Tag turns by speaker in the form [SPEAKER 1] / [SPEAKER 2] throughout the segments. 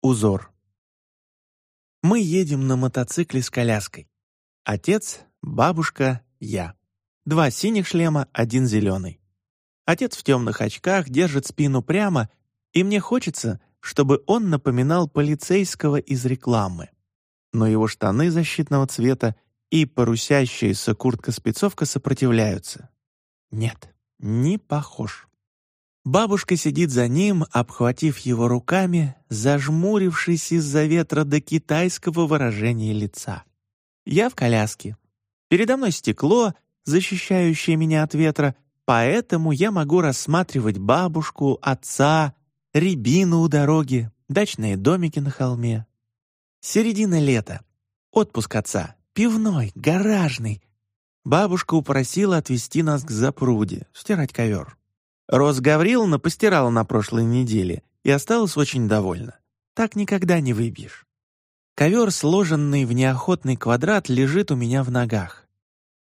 [SPEAKER 1] Узор. Мы едем на мотоцикле с коляской. Отец, бабушка, я. Два синих шлема, один зеленый. Отец в темных очках держит спину прямо, и мне хочется, чтобы он напоминал полицейского из рекламы. Но его штаны защитного цвета и порусящаяся куртка-спецовка сопротивляются. Нет, не похож. Бабушка сидит за ним, обхватив его руками, зажмурившись из-за ветра до китайского выражения лица. Я в коляске. Передо мной стекло, защищающее меня от ветра, поэтому я могу рассматривать бабушку, отца, рябину у дороги, дачные домики на холме. Середина лета. Отпуск отца. Пивной, гаражный. Бабушка упросила отвезти нас к запруде, стирать ковер. Рос Гавриловна постирала на прошлой неделе и осталась очень довольна. Так никогда не выбьешь. Ковер, сложенный в неохотный квадрат, лежит у меня в ногах.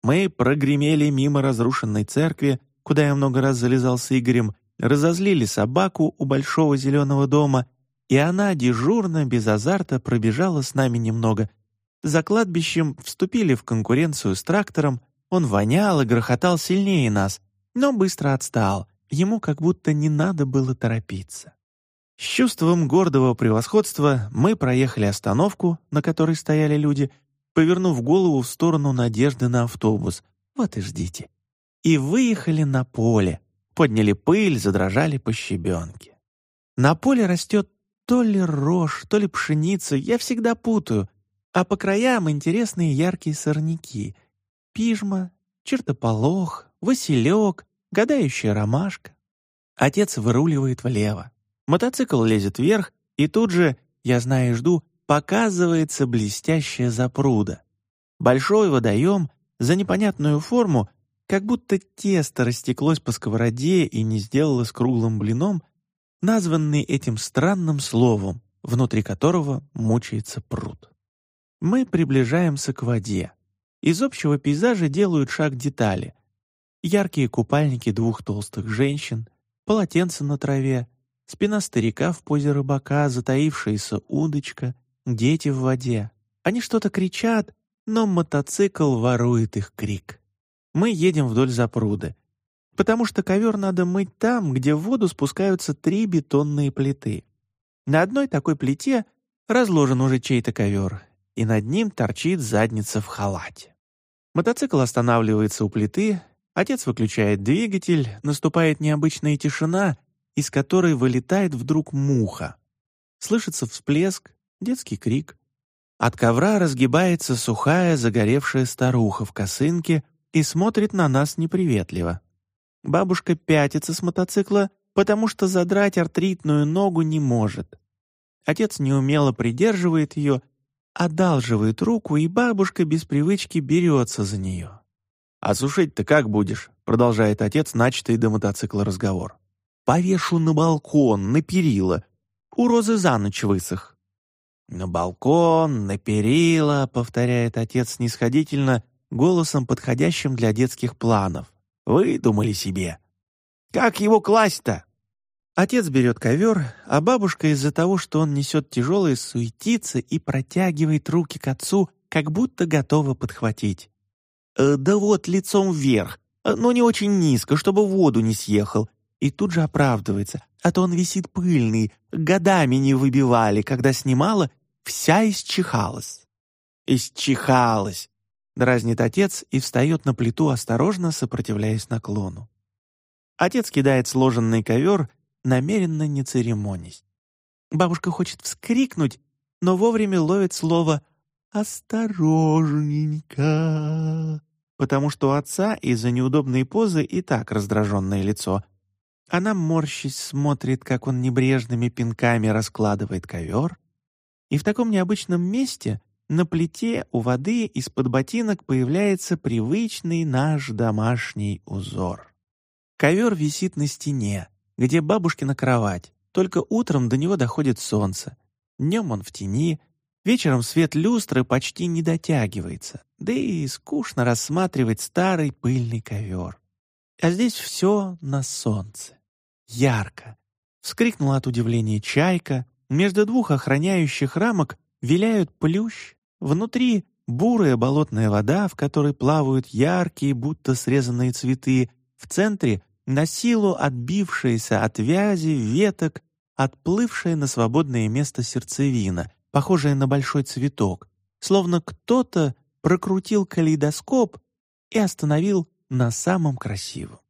[SPEAKER 1] Мы прогремели мимо разрушенной церкви, куда я много раз залезал с Игорем, разозлили собаку у большого зеленого дома, и она дежурно, без азарта, пробежала с нами немного. За кладбищем вступили в конкуренцию с трактором, он вонял и грохотал сильнее нас, но быстро отстал, ему как будто не надо было торопиться. С чувством гордого превосходства мы проехали остановку, на которой стояли люди, повернув голову в сторону надежды на автобус. Вот и ждите. И выехали на поле, подняли пыль, задрожали по щебенке. На поле растет то ли рожь, то ли пшеница, я всегда путаю, а по краям интересные яркие сорняки. Пижма, чертополох, василек, гадающая ромашка. Отец выруливает влево. Мотоцикл лезет вверх, и тут же, я знаю и жду, показывается блестящая запруда. Большой водоем за непонятную форму как будто тесто растеклось по сковороде и не сделалось круглым блином, названный этим странным словом, внутри которого мучается пруд. Мы приближаемся к воде. Из общего пейзажа делают шаг детали. Яркие купальники двух толстых женщин, полотенце на траве, спина старика в позе рыбака, затаившаяся удочка, дети в воде. Они что-то кричат, но мотоцикл ворует их крик мы едем вдоль запруды, потому что ковер надо мыть там, где в воду спускаются три бетонные плиты. На одной такой плите разложен уже чей-то ковер, и над ним торчит задница в халате. Мотоцикл останавливается у плиты, отец выключает двигатель, наступает необычная тишина, из которой вылетает вдруг муха. Слышится всплеск, детский крик. От ковра разгибается сухая загоревшая старуха в косынке и смотрит на нас неприветливо. Бабушка пятится с мотоцикла, потому что задрать артритную ногу не может. Отец неумело придерживает ее, одалживает руку, и бабушка без привычки берется за нее. «А сушить-то как будешь?» — продолжает отец, начатый до мотоцикла разговор. «Повешу на балкон, на перила. У розы за ночь высох». «На балкон, на перила», — повторяет отец снисходительно, голосом, подходящим для детских планов. «Выдумали себе! Как его класть-то?» Отец берет ковер, а бабушка из-за того, что он несет тяжелое, суетится и протягивает руки к отцу, как будто готова подхватить. «Э, «Да вот, лицом вверх, э, но не очень низко, чтобы в воду не съехал». И тут же оправдывается, а то он висит пыльный, годами не выбивали, когда снимала, вся исчихалась. Исчихалась. Дразнит отец и встает на плиту, осторожно сопротивляясь наклону. Отец кидает сложенный ковер, намеренно не церемонясь. Бабушка хочет вскрикнуть, но вовремя ловит слово «осторожненько», потому что у отца из-за неудобной позы и так раздраженное лицо. Она, морщись, смотрит, как он небрежными пинками раскладывает ковер, и в таком необычном месте — на плите у воды из-под ботинок появляется привычный наш домашний узор. Ковер висит на стене, где бабушкина кровать, только утром до него доходит солнце. Днем он в тени, вечером свет люстры почти не дотягивается, да и скучно рассматривать старый пыльный ковер. А здесь все на солнце. Ярко. Вскрикнула от удивления чайка, Между двух охраняющих рамок виляют плющ, внутри бурая болотная вода, в которой плавают яркие, будто срезанные цветы, в центре на силу отбившаяся от вязи, веток, отплывшая на свободное место сердцевина, похожая на большой цветок, словно кто-то прокрутил калейдоскоп и остановил на самом красивом.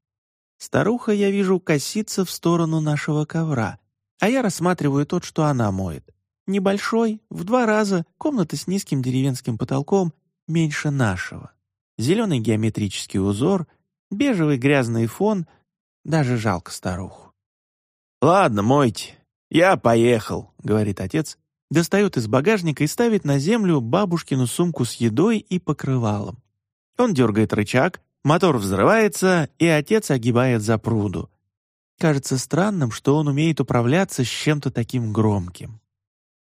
[SPEAKER 1] Старуха, я вижу, косится в сторону нашего ковра, а я рассматриваю тот, что она моет. Небольшой, в два раза, комната с низким деревенским потолком, меньше нашего. Зеленый геометрический узор, бежевый грязный фон, даже жалко старуху. «Ладно, мойте, я поехал», — говорит отец, достает из багажника и ставит на землю бабушкину сумку с едой и покрывалом. Он дергает рычаг, мотор взрывается, и отец огибает за пруду. Кажется странным, что он умеет управляться с чем-то таким громким.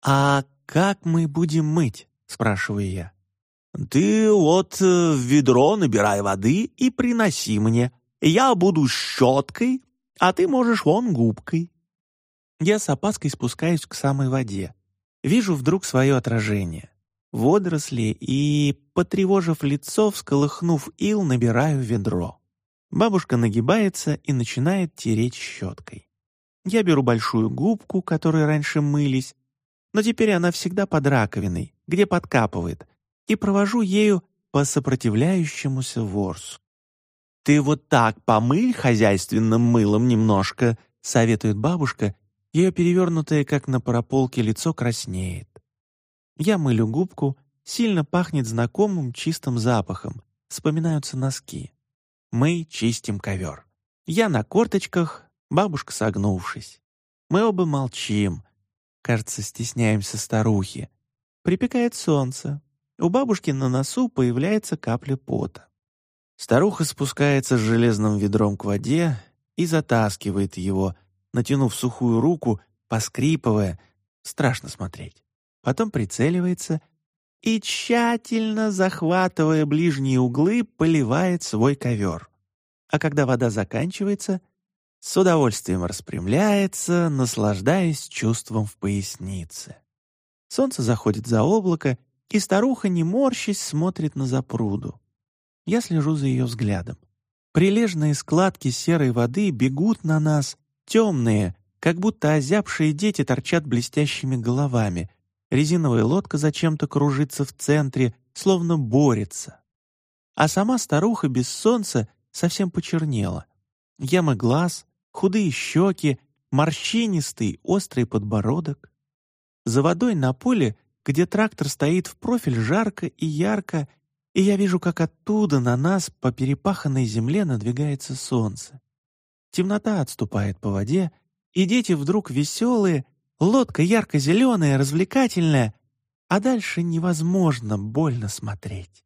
[SPEAKER 1] «А как мы будем мыть?» — спрашиваю я. «Ты вот э, в ведро набирай воды и приноси мне. Я буду щеткой, а ты можешь вон губкой». Я с опаской спускаюсь к самой воде. Вижу вдруг свое отражение. Водоросли и, потревожив лицо, всколыхнув ил, набираю ведро. Бабушка нагибается и начинает тереть щеткой. Я беру большую губку, которой раньше мылись, но теперь она всегда под раковиной, где подкапывает, и провожу ею по сопротивляющемуся ворсу. «Ты вот так помыль хозяйственным мылом немножко», — советует бабушка, ее перевернутое, как на прополке, лицо краснеет. Я мылю губку, сильно пахнет знакомым чистым запахом, вспоминаются носки. Мы чистим ковер. Я на корточках, бабушка согнувшись. Мы оба молчим. Кажется, стесняемся старухи. Припекает солнце. У бабушки на носу появляется капля пота. Старуха спускается с железным ведром к воде и затаскивает его, натянув сухую руку, поскрипывая. Страшно смотреть. Потом прицеливается и, тщательно захватывая ближние углы, поливает свой ковер. А когда вода заканчивается, с удовольствием распрямляется, наслаждаясь чувством в пояснице. Солнце заходит за облако, и старуха, не морщись, смотрит на запруду. Я слежу за ее взглядом. Прилежные складки серой воды бегут на нас, темные, как будто озябшие дети торчат блестящими головами, резиновая лодка зачем-то кружится в центре, словно борется. А сама старуха без солнца совсем почернела. Ямы глаз, худые щеки, морщинистый, острый подбородок. За водой на поле, где трактор стоит в профиль, жарко и ярко, и я вижу, как оттуда на нас по перепаханной земле надвигается солнце. Темнота отступает по воде, и дети вдруг веселые, Лодка ярко-зеленая, развлекательная, а дальше невозможно больно смотреть.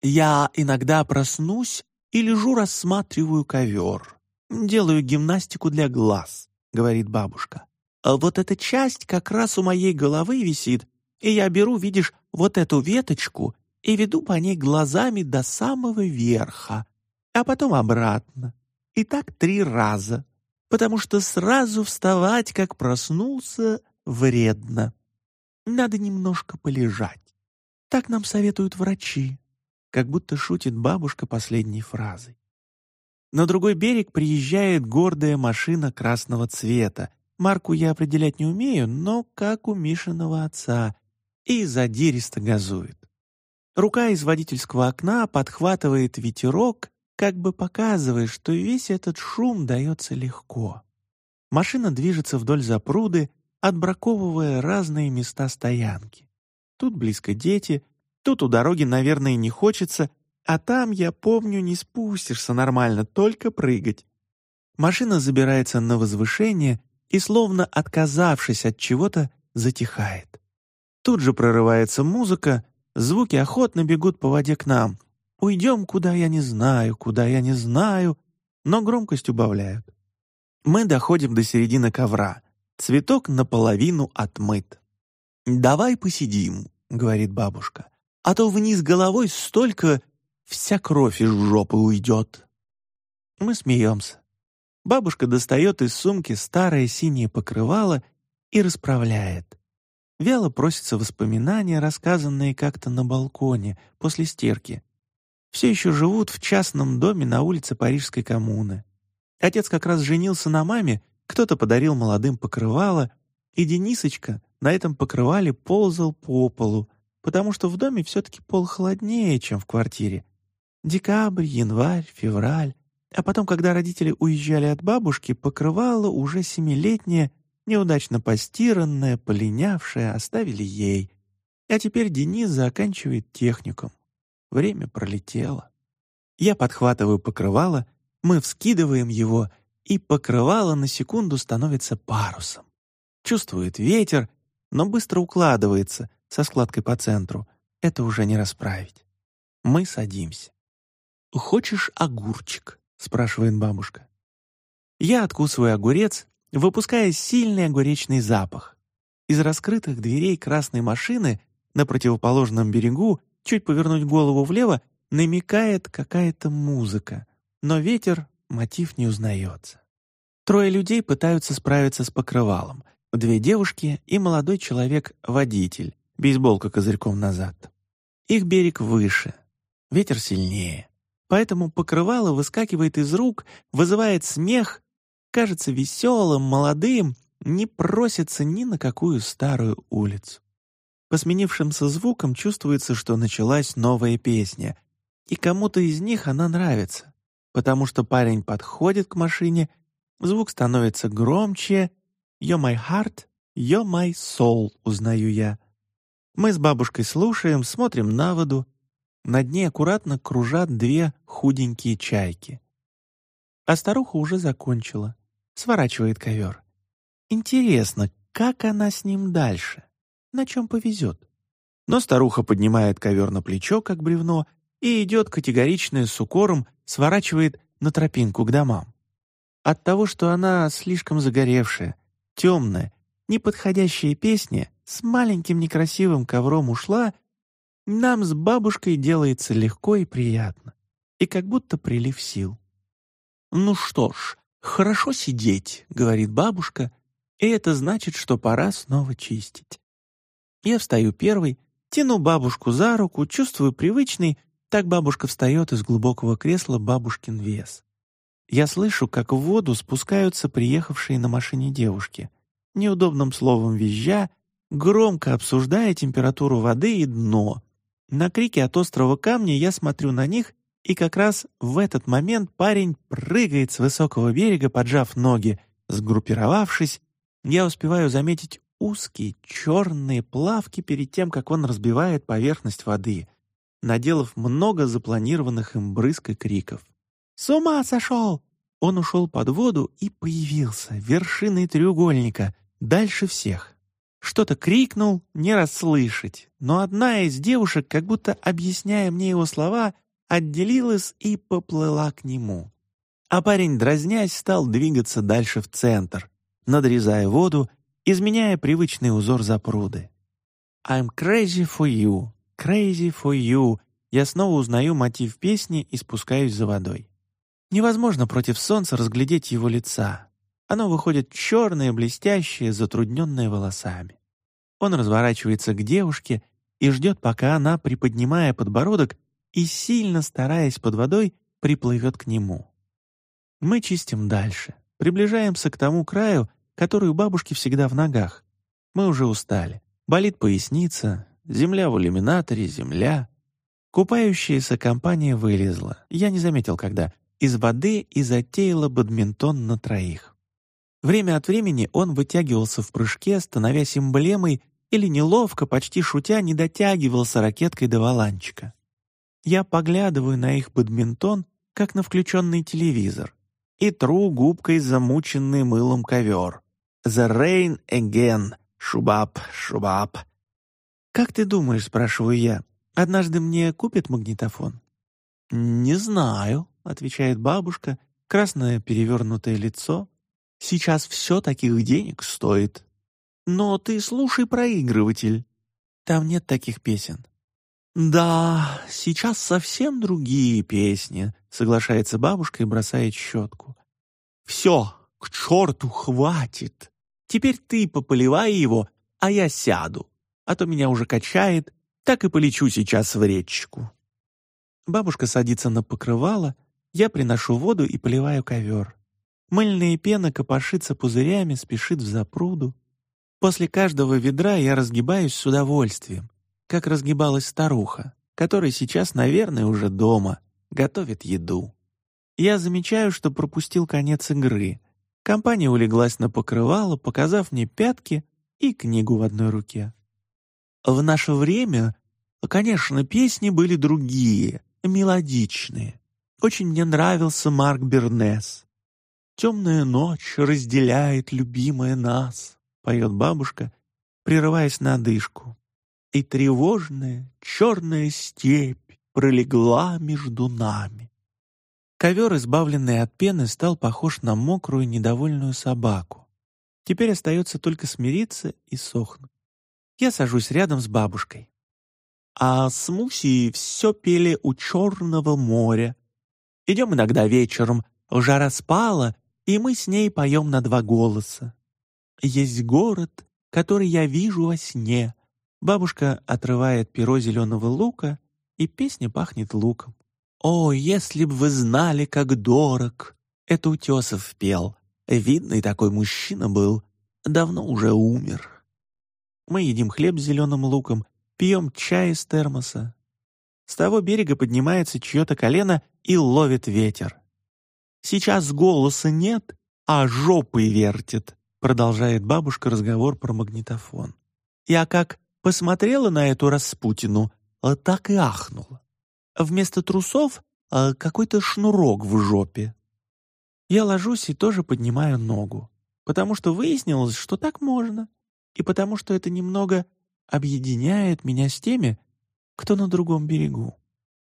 [SPEAKER 1] Я иногда проснусь и лежу рассматриваю ковер. Делаю гимнастику для глаз, говорит бабушка. А вот эта часть как раз у моей головы висит, и я беру, видишь, вот эту веточку и веду по ней глазами до самого верха, а потом обратно. И так три раза потому что сразу вставать, как проснулся, вредно. Надо немножко полежать. Так нам советуют врачи, как будто шутит бабушка последней фразой. На другой берег приезжает гордая машина красного цвета. Марку я определять не умею, но как у Мишиного отца, и задиристо газует. Рука из водительского окна подхватывает ветерок как бы показывая, что весь этот шум дается легко. Машина движется вдоль запруды, отбраковывая разные места стоянки. Тут близко дети, тут у дороги, наверное, не хочется, а там, я помню, не спустишься нормально, только прыгать. Машина забирается на возвышение и, словно отказавшись от чего-то, затихает. Тут же прорывается музыка, звуки охотно бегут по воде к нам — Уйдем, куда я не знаю, куда я не знаю, но громкость убавляют. Мы доходим до середины ковра. Цветок наполовину отмыт. «Давай посидим», — говорит бабушка, «а то вниз головой столько, вся кровь из жопы уйдет». Мы смеемся. Бабушка достает из сумки старое синее покрывало и расправляет. Вяло просятся воспоминания, рассказанные как-то на балконе после стирки. Все еще живут в частном доме на улице Парижской коммуны. Отец как раз женился на маме, кто-то подарил молодым покрывало, и Денисочка на этом покрывале ползал по полу, потому что в доме все-таки пол холоднее, чем в квартире. Декабрь, январь, февраль. А потом, когда родители уезжали от бабушки, покрывало уже семилетнее, неудачно постиранное, полинявшее, оставили ей. А теперь Денис заканчивает техникум. Время пролетело. Я подхватываю покрывало, мы вскидываем его, и покрывало на секунду становится парусом. Чувствует ветер, но быстро укладывается со складкой по центру. Это уже не расправить. Мы садимся. «Хочешь огурчик?» — спрашивает бабушка. Я откусываю огурец, выпуская сильный огуречный запах. Из раскрытых дверей красной машины на противоположном берегу чуть повернуть голову влево намекает какая-то музыка, но ветер мотив не узнается. Трое людей пытаются справиться с покрывалом. Две девушки и молодой человек-водитель, бейсболка козырьком назад. Их берег выше, ветер сильнее. Поэтому покрывало выскакивает из рук, вызывает смех, кажется веселым, молодым, не просится ни на какую старую улицу. По сменившимся звукам чувствуется, что началась новая песня, и кому-то из них она нравится, потому что парень подходит к машине, звук становится громче, «You're my heart, you're my soul», узнаю я. Мы с бабушкой слушаем, смотрим на воду. На дне аккуратно кружат две худенькие чайки. А старуха уже закончила. Сворачивает ковер. Интересно, как она с ним дальше? На чем повезет? Но старуха поднимает ковер на плечо, как бревно, и идет категоричная с укором, сворачивает на тропинку к домам. От того, что она слишком загоревшая, темная, неподходящая песня с маленьким некрасивым ковром ушла, нам с бабушкой делается легко и приятно, и как будто прилив сил. «Ну что ж, хорошо сидеть», — говорит бабушка, и это значит, что пора снова чистить. Я встаю первый, тяну бабушку за руку, чувствую привычный, так бабушка встает из глубокого кресла бабушкин вес. Я слышу, как в воду спускаются приехавшие на машине девушки, неудобным словом визжа, громко обсуждая температуру воды и дно. На крики от острого камня я смотрю на них, и как раз в этот момент парень прыгает с высокого берега, поджав ноги. Сгруппировавшись, я успеваю заметить узкие черные плавки перед тем, как он разбивает поверхность воды, наделав много запланированных им брызг и криков. «С ума сошел!» Он ушел под воду и появился вершиной треугольника, дальше всех. Что-то крикнул, не расслышать, но одна из девушек, как будто объясняя мне его слова, отделилась и поплыла к нему. А парень, дразнясь, стал двигаться дальше в центр, надрезая воду, изменяя привычный узор запруды. «I'm crazy for you, crazy for you», я снова узнаю мотив песни и спускаюсь за водой. Невозможно против солнца разглядеть его лица. Оно выходит черное, блестящее, затрудненное волосами. Он разворачивается к девушке и ждет, пока она, приподнимая подбородок и сильно стараясь под водой, приплывет к нему. Мы чистим дальше, приближаемся к тому краю, который у бабушки всегда в ногах. Мы уже устали. Болит поясница, земля в иллюминаторе, земля. Купающаяся компания вылезла. Я не заметил, когда из воды и затеяла бадминтон на троих. Время от времени он вытягивался в прыжке, становясь эмблемой, или неловко, почти шутя, не дотягивался ракеткой до валанчика. Я поглядываю на их бадминтон, как на включенный телевизор, и тру губкой замученный мылом ковер. «The rain again! Шубап, шубап!» «Как ты думаешь, — спрашиваю я, — однажды мне купят магнитофон?» «Не знаю», — отвечает бабушка, красное перевернутое лицо. «Сейчас все таких денег стоит. Но ты слушай проигрыватель. Там нет таких песен». «Да, сейчас совсем другие песни», — соглашается бабушка и бросает щетку. «Все, к черту, хватит. Теперь ты пополивай его, а я сяду, а то меня уже качает, так и полечу сейчас в речку». Бабушка садится на покрывало, я приношу воду и поливаю ковер. Мыльная пена копошится пузырями, спешит в запруду. После каждого ведра я разгибаюсь с удовольствием, как разгибалась старуха, которая сейчас, наверное, уже дома, готовит еду. Я замечаю, что пропустил конец игры. Компания улеглась на покрывало, показав мне пятки и книгу в одной руке. В наше время, конечно, песни были другие, мелодичные. Очень мне нравился Марк Бернес. «Темная ночь разделяет любимая нас», — поет бабушка, прерываясь на дышку. «И тревожная черная степь пролегла между нами». Ковер, избавленный от пены, стал похож на мокрую недовольную собаку. Теперь остается только смириться и сохнуть. Я сажусь рядом с бабушкой. А смуси все пели у Черного моря. Идем иногда вечером, жара спала, и мы с ней поем на два голоса. Есть город, который я вижу во сне. Бабушка отрывает перо зеленого лука, и песня пахнет луком. «О, если б вы знали, как дорог!» Это Утесов пел. Видный такой мужчина был, давно уже умер. Мы едим хлеб с зеленым луком, пьем чай из термоса. С того берега поднимается чье-то колено и ловит ветер. «Сейчас голоса нет, а жопой вертит», продолжает бабушка разговор про магнитофон. Я как посмотрела на эту Распутину, так и ахнула. Вместо трусов а, какой-то шнурок в жопе. Я ложусь и тоже поднимаю ногу, потому что выяснилось, что так можно, и потому что это немного объединяет меня с теми, кто на другом берегу.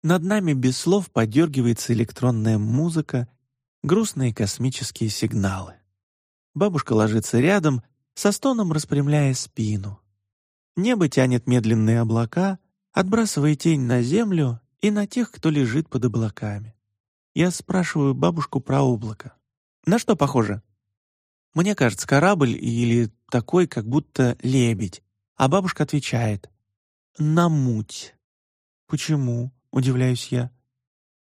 [SPEAKER 1] Над нами без слов подергивается электронная музыка, грустные космические сигналы. Бабушка ложится рядом, со стоном распрямляя спину. Небо тянет медленные облака, отбрасывая тень на землю и на тех, кто лежит под облаками. Я спрашиваю бабушку про облако. На что похоже? Мне кажется, корабль или такой, как будто лебедь. А бабушка отвечает. На муть. Почему? Удивляюсь я.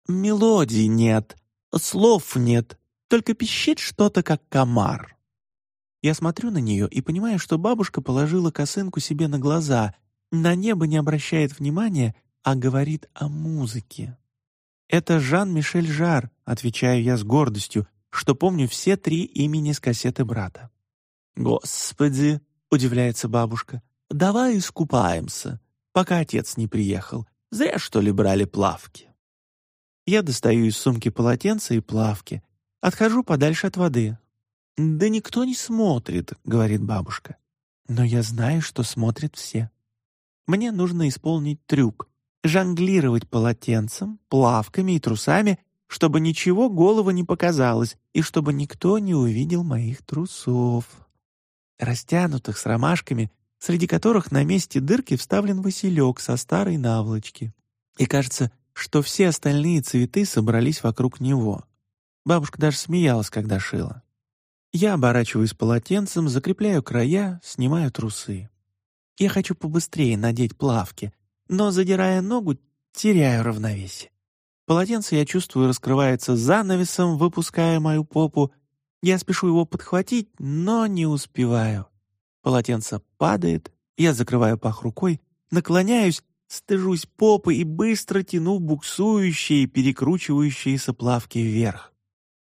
[SPEAKER 1] Мелодии нет, слов нет, только пищит что-то, как комар. Я смотрю на нее и понимаю, что бабушка положила косынку себе на глаза, на небо не обращает внимания а говорит о музыке. «Это Жан-Мишель Жар», — отвечаю я с гордостью, что помню все три имени с кассеты брата. «Господи!» — удивляется бабушка. «Давай искупаемся, пока отец не приехал. Зря, что ли, брали плавки». Я достаю из сумки полотенце и плавки, отхожу подальше от воды. «Да никто не смотрит», — говорит бабушка. «Но я знаю, что смотрят все. Мне нужно исполнить трюк, жонглировать полотенцем, плавками и трусами, чтобы ничего голову не показалось и чтобы никто не увидел моих трусов. Растянутых с ромашками, среди которых на месте дырки вставлен василек со старой наволочки. И кажется, что все остальные цветы собрались вокруг него. Бабушка даже смеялась, когда шила. Я оборачиваюсь полотенцем, закрепляю края, снимаю трусы. Я хочу побыстрее надеть плавки — но, задирая ногу, теряю равновесие. Полотенце, я чувствую, раскрывается занавесом, выпуская мою попу. Я спешу его подхватить, но не успеваю. Полотенце падает, я закрываю пах рукой, наклоняюсь, стыжусь попы и быстро тяну буксующие и перекручивающиеся плавки вверх.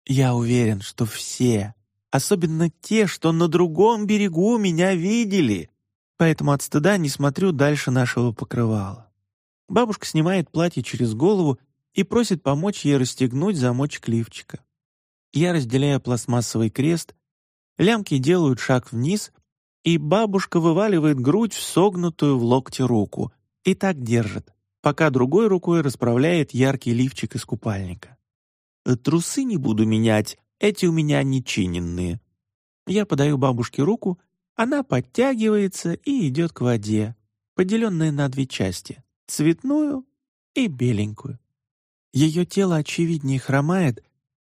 [SPEAKER 1] Я уверен, что все, особенно те, что на другом берегу меня видели, поэтому от стыда не смотрю дальше нашего покрывала. Бабушка снимает платье через голову и просит помочь ей расстегнуть замочек лифчика. Я разделяю пластмассовый крест, лямки делают шаг вниз, и бабушка вываливает грудь в согнутую в локте руку и так держит, пока другой рукой расправляет яркий лифчик из купальника. «Трусы не буду менять, эти у меня нечиненные». Я подаю бабушке руку, она подтягивается и идет к воде, поделенной на две части — цветную и беленькую. Ее тело очевиднее хромает,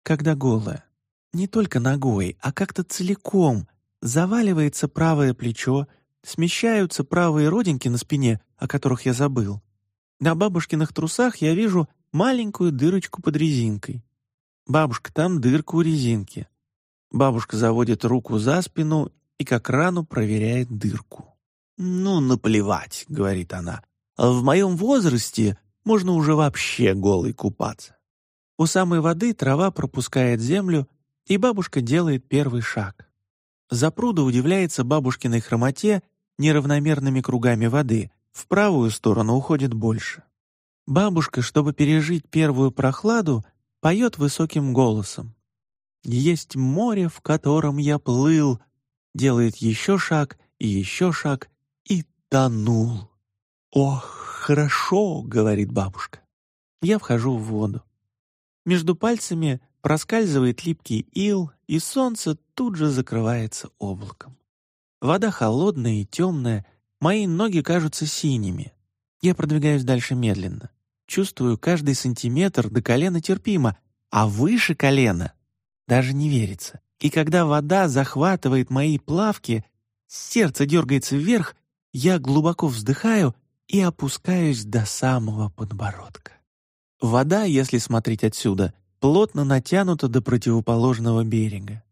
[SPEAKER 1] когда голое. Не только ногой, а как-то целиком, Заваливается правое плечо, смещаются правые родинки на спине, о которых я забыл. На бабушкиных трусах я вижу маленькую дырочку под резинкой. Бабушка, там дырка у резинки. Бабушка заводит руку за спину и как рану проверяет дырку. «Ну, наплевать», — говорит она. «В моем возрасте можно уже вообще голый купаться». У самой воды трава пропускает землю, и бабушка делает первый шаг. Запруда удивляется бабушкиной хромоте неравномерными кругами воды, в правую сторону уходит больше. Бабушка, чтобы пережить первую прохладу, поет высоким голосом. «Есть море, в котором я плыл», делает еще шаг и еще шаг и тонул. «Ох, хорошо», — говорит бабушка. Я вхожу в воду. Между пальцами проскальзывает липкий ил, и солнце тут же закрывается облаком. Вода холодная и темная, мои ноги кажутся синими. Я продвигаюсь дальше медленно. Чувствую каждый сантиметр до колена терпимо, а выше колена даже не верится. И когда вода захватывает мои плавки, сердце дергается вверх, я глубоко вздыхаю и опускаюсь до самого подбородка. Вода, если смотреть отсюда, плотно натянута до противоположного берега.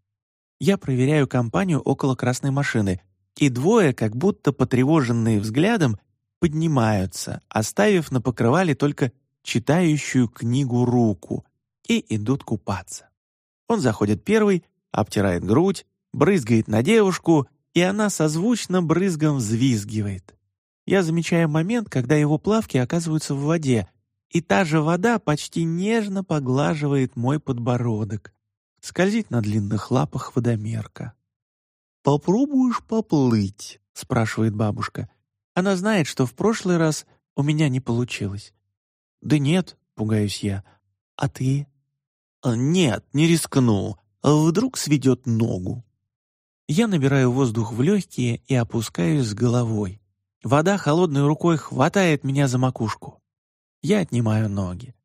[SPEAKER 1] Я проверяю компанию около красной машины, и двое, как будто потревоженные взглядом, поднимаются, оставив на покрывале только читающую книгу руку, и идут купаться. Он заходит первый, обтирает грудь, брызгает на девушку, и она созвучно брызгом взвизгивает. Я замечаю момент, когда его плавки оказываются в воде, и та же вода почти нежно поглаживает мой подбородок, скользит на длинных лапах водомерка. «Попробуешь поплыть?» — спрашивает бабушка. Она знает, что в прошлый раз у меня не получилось. «Да нет», — пугаюсь я. «А ты?» «А, «Нет, не рискну. Вдруг сведет ногу». Я набираю воздух в легкие и опускаюсь с головой. Вода холодной рукой хватает меня за макушку. Я отнимаю ноги.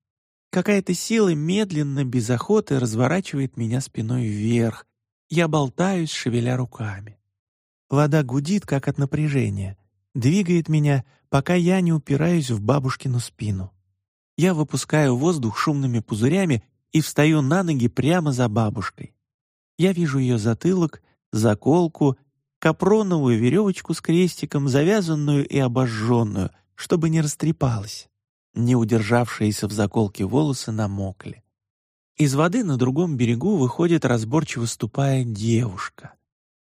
[SPEAKER 1] Какая-то сила медленно, без охоты, разворачивает меня спиной вверх. Я болтаюсь, шевеля руками. Вода гудит, как от напряжения. Двигает меня, пока я не упираюсь в бабушкину спину. Я выпускаю воздух шумными пузырями и встаю на ноги прямо за бабушкой. Я вижу ее затылок, заколку, капроновую веревочку с крестиком, завязанную и обожженную, чтобы не растрепалась. Не удержавшиеся в заколке волосы намокли. Из воды на другом берегу выходит разборчиво ступая девушка.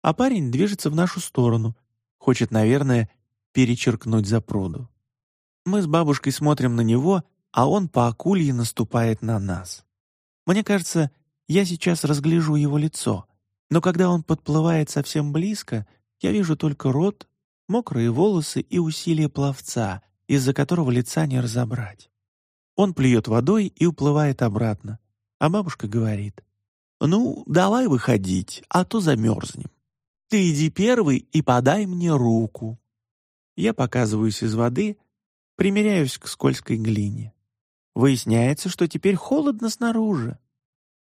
[SPEAKER 1] А парень движется в нашу сторону, хочет, наверное, перечеркнуть за пруду. Мы с бабушкой смотрим на него, а он по акулье наступает на нас. Мне кажется, я сейчас разгляжу его лицо, но когда он подплывает совсем близко, я вижу только рот, мокрые волосы и усилие пловца, из-за которого лица не разобрать. Он плюет водой и уплывает обратно, а бабушка говорит, «Ну, давай выходить, а то замерзнем. Ты иди первый и подай мне руку». Я показываюсь из воды, примеряюсь к скользкой глине. Выясняется, что теперь холодно снаружи.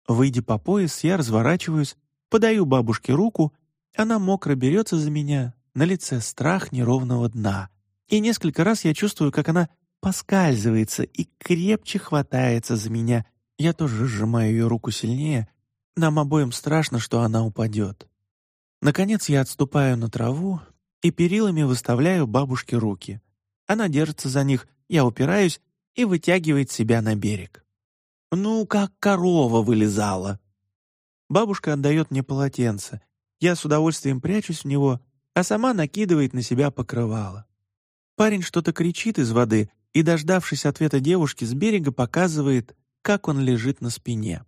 [SPEAKER 1] Выйдя по пояс, я разворачиваюсь, подаю бабушке руку, она мокро берется за меня, на лице страх неровного дна — и несколько раз я чувствую, как она поскальзывается и крепче хватается за меня. Я тоже сжимаю ее руку сильнее. Нам обоим страшно, что она упадет. Наконец я отступаю на траву и перилами выставляю бабушке руки. Она держится за них, я упираюсь и вытягивает себя на берег. «Ну, как корова вылезала!» Бабушка отдает мне полотенце. Я с удовольствием прячусь в него, а сама накидывает на себя покрывало. Парень что-то кричит из воды и, дождавшись ответа девушки, с берега показывает, как он лежит на спине.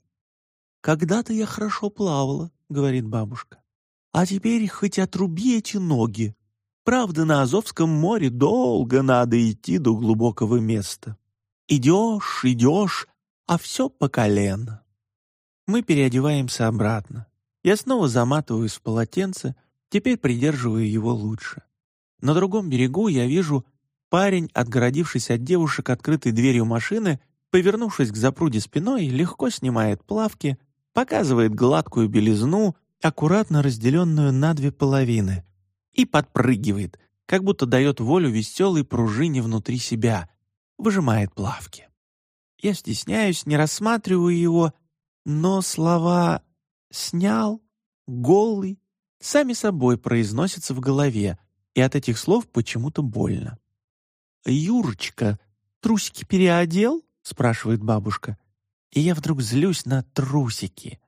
[SPEAKER 1] «Когда-то я хорошо плавала», — говорит бабушка. «А теперь хоть отруби эти ноги. Правда, на Азовском море долго надо идти до глубокого места. Идешь, идешь, а все по колено». Мы переодеваемся обратно. Я снова заматываюсь в полотенце, теперь придерживаю его лучше. На другом берегу я вижу парень, отгородившись от девушек открытой дверью машины, повернувшись к запруде спиной, легко снимает плавки, показывает гладкую белизну, аккуратно разделенную на две половины, и подпрыгивает, как будто дает волю веселой пружине внутри себя, выжимает плавки. Я стесняюсь, не рассматриваю его, но слова «снял», «голый» сами собой произносятся в голове, и от этих слов почему-то больно. «Юрочка, трусики переодел?» — спрашивает бабушка. И я вдруг злюсь на трусики,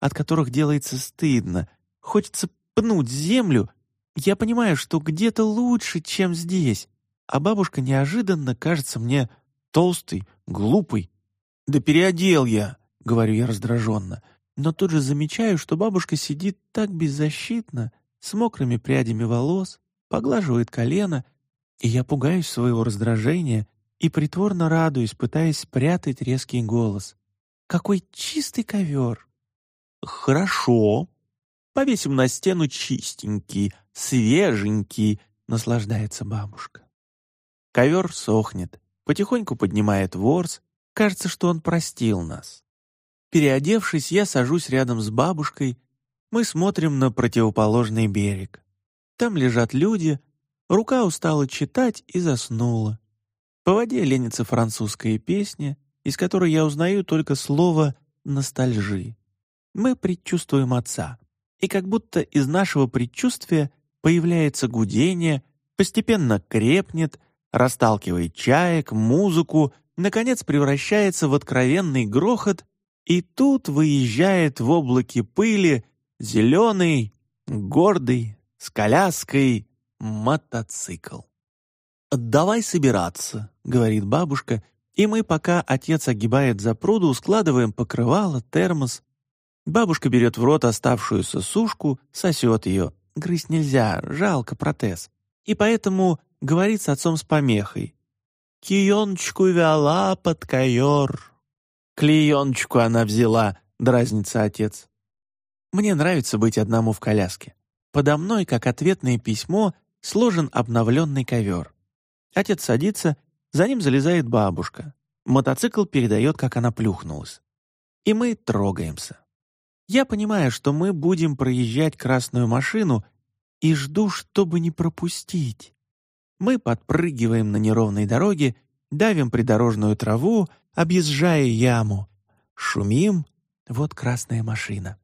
[SPEAKER 1] от которых делается стыдно. Хочется пнуть землю. Я понимаю, что где-то лучше, чем здесь. А бабушка неожиданно кажется мне толстый, глупый. «Да переодел я», — говорю я раздраженно. Но тут же замечаю, что бабушка сидит так беззащитно, с мокрыми прядями волос, поглаживает колено, и я пугаюсь своего раздражения и притворно радуюсь, пытаясь спрятать резкий голос. «Какой чистый ковер!» «Хорошо. Повесим на стену чистенький, свеженький», — наслаждается бабушка. Ковер сохнет, потихоньку поднимает ворс, кажется, что он простил нас. Переодевшись, я сажусь рядом с бабушкой, мы смотрим на противоположный берег. Там лежат люди, рука устала читать и заснула. По воде ленится французская песня, из которой я узнаю только слово «ностальжи». Мы предчувствуем отца, и как будто из нашего предчувствия появляется гудение, постепенно крепнет, расталкивает чаек, музыку, наконец превращается в откровенный грохот, и тут выезжает в облаке пыли зеленый, гордый, с коляской мотоцикл. «Давай собираться», — говорит бабушка, и мы, пока отец огибает за пруду, складываем покрывало, термос. Бабушка берет в рот оставшуюся сушку, сосет ее. Грызть нельзя, жалко протез. И поэтому говорит с отцом с помехой. «Кионочку вяла под ковер». «Клееночку она взяла», — дразнится отец. Мне нравится быть одному в коляске. Подо мной, как ответное письмо, сложен обновленный ковер. Отец садится, за ним залезает бабушка. Мотоцикл передает, как она плюхнулась. И мы трогаемся. Я понимаю, что мы будем проезжать красную машину и жду, чтобы не пропустить. Мы подпрыгиваем на неровной дороге, давим придорожную траву, объезжая яму. Шумим, вот красная машина.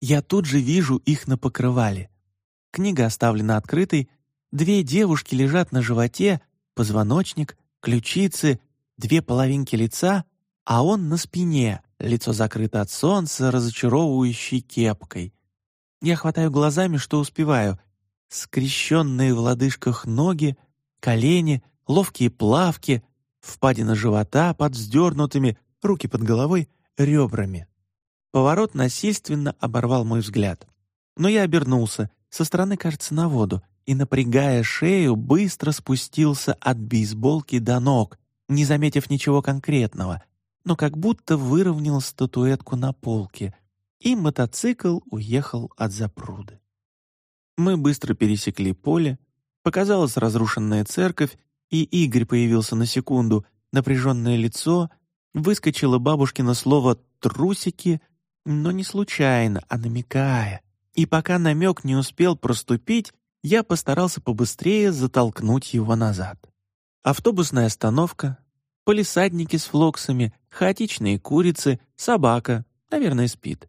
[SPEAKER 1] Я тут же вижу их на покрывале. Книга оставлена открытой, две девушки лежат на животе, позвоночник, ключицы, две половинки лица, а он на спине, лицо закрыто от солнца, разочаровывающей кепкой. Я хватаю глазами, что успеваю. Скрещенные в лодыжках ноги, колени, ловкие плавки, впадина живота под вздернутыми, руки под головой, ребрами. Поворот насильственно оборвал мой взгляд. Но я обернулся, со стороны, кажется, на воду, и, напрягая шею, быстро спустился от бейсболки до ног, не заметив ничего конкретного, но как будто выровнял статуэтку на полке, и мотоцикл уехал от запруды. Мы быстро пересекли поле, показалась разрушенная церковь, и Игорь появился на секунду, напряженное лицо, выскочило бабушкино слово «трусики», но не случайно, а намекая. И пока намек не успел проступить, я постарался побыстрее затолкнуть его назад. Автобусная остановка, полисадники с флоксами, хаотичные курицы, собака, наверное, спит.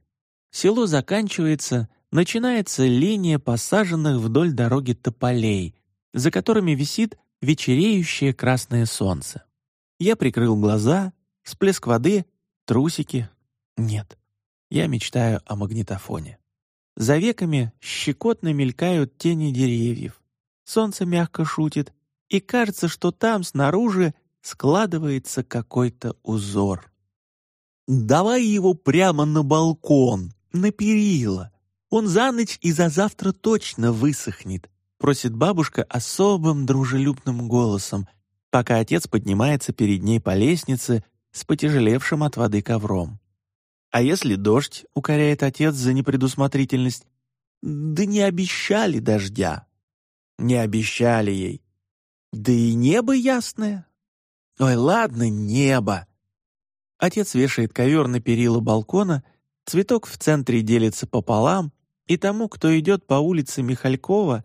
[SPEAKER 1] Село заканчивается, начинается линия посаженных вдоль дороги тополей, за которыми висит вечереющее красное солнце. Я прикрыл глаза, всплеск воды, трусики. Нет, я мечтаю о магнитофоне. За веками щекотно мелькают тени деревьев. Солнце мягко шутит, и кажется, что там, снаружи, складывается какой-то узор. «Давай его прямо на балкон, на перила. Он за ночь и за завтра точно высохнет», просит бабушка особым дружелюбным голосом, пока отец поднимается перед ней по лестнице с потяжелевшим от воды ковром. А если дождь, укоряет отец за непредусмотрительность? Да не обещали дождя. Не обещали ей. Да и небо ясное. Ой, ладно, небо. Отец вешает ковер на перила балкона, цветок в центре делится пополам, и тому, кто идет по улице Михалькова,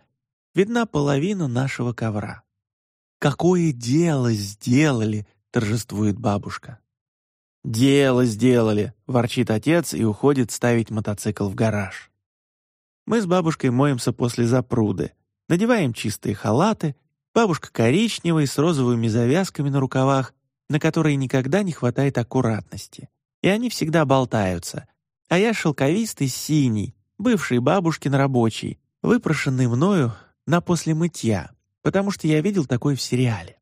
[SPEAKER 1] видна половина нашего ковра. «Какое дело сделали!» — торжествует бабушка. «Дело сделали!» — ворчит отец и уходит ставить мотоцикл в гараж. Мы с бабушкой моемся после запруды, надеваем чистые халаты, бабушка коричневая с розовыми завязками на рукавах, на которые никогда не хватает аккуратности. И они всегда болтаются. А я шелковистый синий, бывший бабушкин рабочий, выпрошенный мною на после мытья, потому что я видел такое в сериале.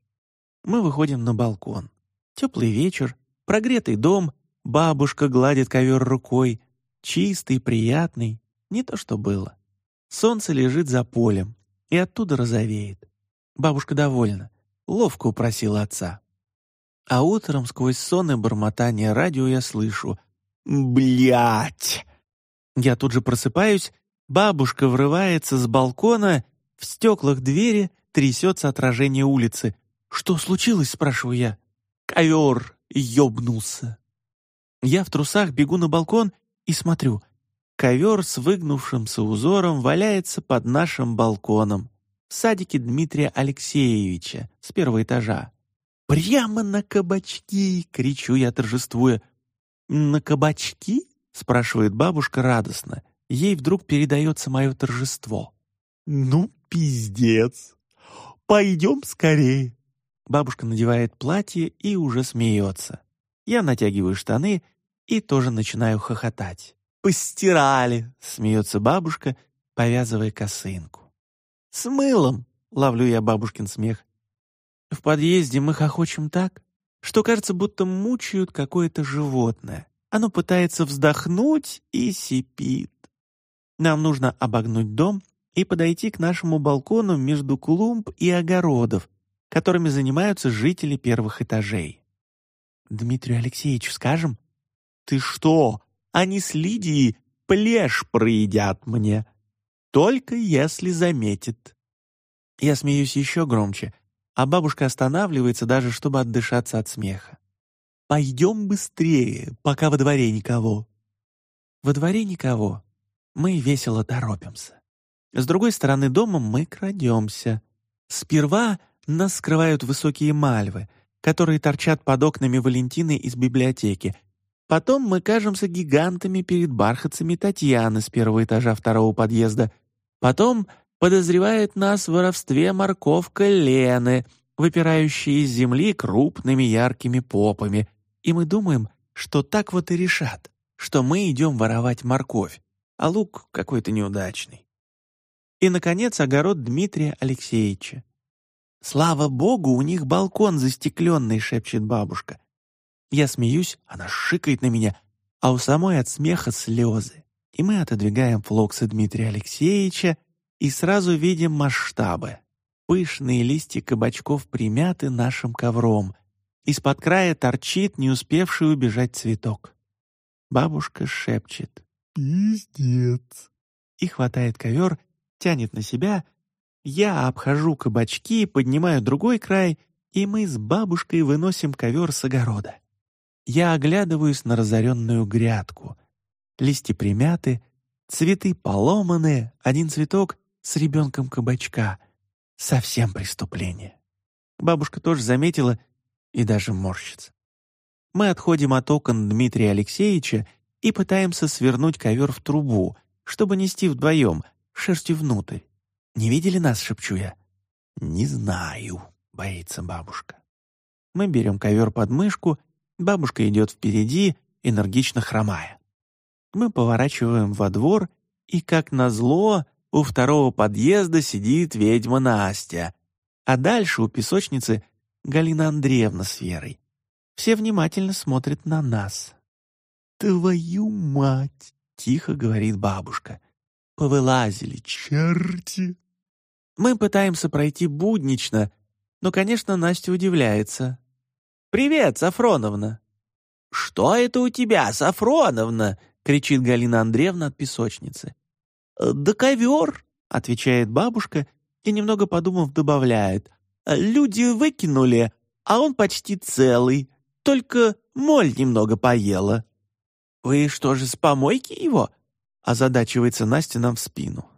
[SPEAKER 1] Мы выходим на балкон. Теплый вечер, прогретый дом, бабушка гладит ковер рукой, чистый, приятный, не то что было. Солнце лежит за полем, и оттуда розовеет. Бабушка довольна, ловко упросила отца. А утром сквозь сон и бормотание радио я слышу «Блядь!». Я тут же просыпаюсь, бабушка врывается с балкона, в стеклах двери трясется отражение улицы. «Что случилось?» — спрашиваю я. «Ковер ёбнулся». Я в трусах бегу на балкон и смотрю. Ковер с выгнувшимся узором валяется под нашим балконом в садике Дмитрия Алексеевича с первого этажа. «Прямо на кабачки!» — кричу я, торжествуя. «На кабачки?» — спрашивает бабушка радостно. Ей вдруг передается мое торжество. «Ну, пиздец! Пойдем скорее!» Бабушка надевает платье и уже смеется. Я натягиваю штаны и тоже начинаю хохотать. «Постирали!» — смеется бабушка, повязывая косынку. «С мылом!» — ловлю я бабушкин смех. В подъезде мы хохочем так, что кажется, будто мучают какое-то животное. Оно пытается вздохнуть и сипит. Нам нужно обогнуть дом и подойти к нашему балкону между клумб и огородов, которыми занимаются жители первых этажей. Дмитрию Алексеевичу скажем? «Ты что? Они с Лидией плешь проедят мне. Только если заметит». Я смеюсь еще громче, а бабушка останавливается даже, чтобы отдышаться от смеха. «Пойдем быстрее, пока во дворе никого». Во дворе никого. Мы весело торопимся. С другой стороны дома мы крадемся. Сперва нас скрывают высокие мальвы, которые торчат под окнами Валентины из библиотеки. Потом мы кажемся гигантами перед бархатцами Татьяны с первого этажа второго подъезда. Потом подозревает нас в воровстве морковка Лены, выпирающая из земли крупными яркими попами, и мы думаем, что так вот и решат, что мы идем воровать морковь, а лук какой-то неудачный. И, наконец, огород Дмитрия Алексеевича. «Слава богу, у них балкон застекленный», — шепчет бабушка. Я смеюсь, она шикает на меня, а у самой от смеха слезы. И мы отодвигаем флоксы Дмитрия Алексеевича и сразу видим масштабы. Пышные листья кабачков примяты нашим ковром. Из-под края торчит не успевший убежать цветок. Бабушка шепчет «Пиздец!» и хватает ковер, тянет на себя. Я обхожу кабачки, поднимаю другой край, и мы с бабушкой выносим ковер с огорода. Я оглядываюсь на разоренную грядку. Листья примяты, цветы поломаны, один цветок с ребенком кабачка. Совсем преступление. Бабушка тоже заметила и даже морщится. Мы отходим от окон Дмитрия Алексеевича и пытаемся свернуть ковер в трубу, чтобы нести вдвоем, шерстью внутрь. «Не видели нас?» — шепчу я. «Не знаю», — боится бабушка. Мы берем ковер под мышку, бабушка идет впереди, энергично хромая. Мы поворачиваем во двор, и, как назло, у второго подъезда сидит ведьма Настя, а дальше у песочницы Галина Андреевна с Верой. Все внимательно смотрят на нас. «Твою мать!» — тихо говорит бабушка. «Повылазили, черти!» Мы пытаемся пройти буднично, но, конечно, Настя удивляется. «Привет, Сафроновна!» «Что это у тебя, Сафроновна?» — кричит Галина Андреевна от песочницы. «Да ковер», — отвечает бабушка и, немного подумав, добавляет. «Люди выкинули, а он почти целый, только моль немного поела». «Вы что же, с помойки его?» озадачивается Настя нам в спину.